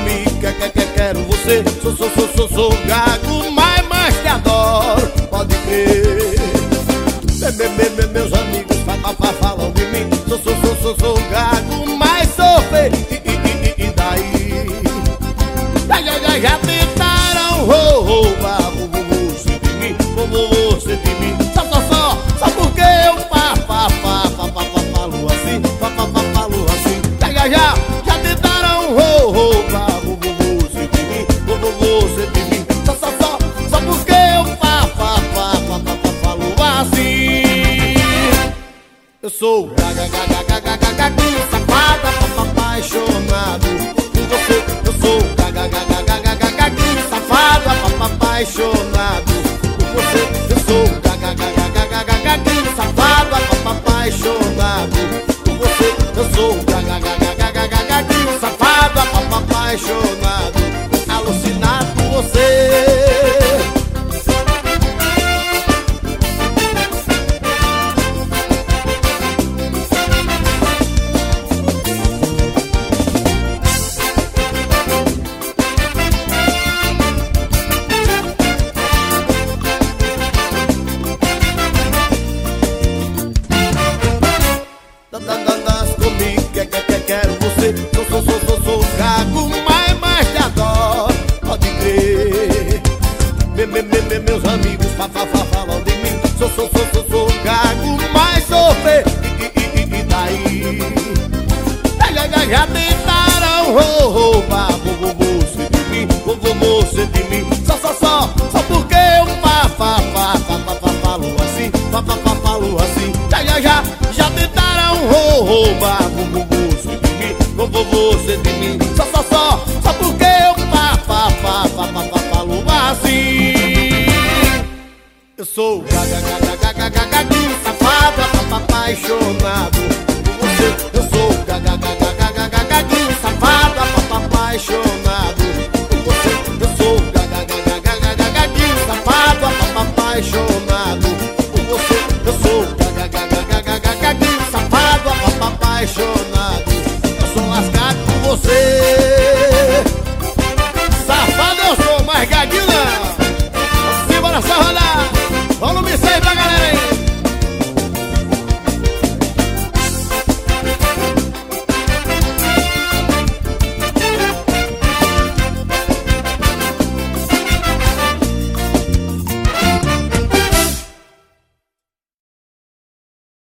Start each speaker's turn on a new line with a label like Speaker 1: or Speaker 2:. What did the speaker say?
Speaker 1: me quer, quer, quer, quero você. Sou, sou, sou, sou, sou gago, mas, mas te adoro, pode crer. Meus amigos falam fa, falam de mim. Sou, sou, sou, sou, sou gago sou Safada, apaixonado por você Eu sou Safada, apaixonado por você Eu sou Safada, apaixonado por você Eu sou Safada, apaixonado Sou, sou, sou, sou, sou gago, mas mais te adoro Pode crer. Me, me, me, me, Meus amigos fa, fa, fa, falam de mim. Sou, sou, sou, sou, sou gago, mas feio. E, e, e, e daí? Já, já, já tentaram. Roubar você de mim Você de mim. Só, só, só, só porque eu fa, fa, fa, fa, fa, fa, falo assim Fa, fa, fa, falo assim. Já, já, já, já tentaram. Roubar de mim Você de mim Só, só, só, só porque eu fa, fa, fa, fa, fa, fa, falo assim Eu sou gaga, gaga, gaga, gaga, gaga Safada, apaixonado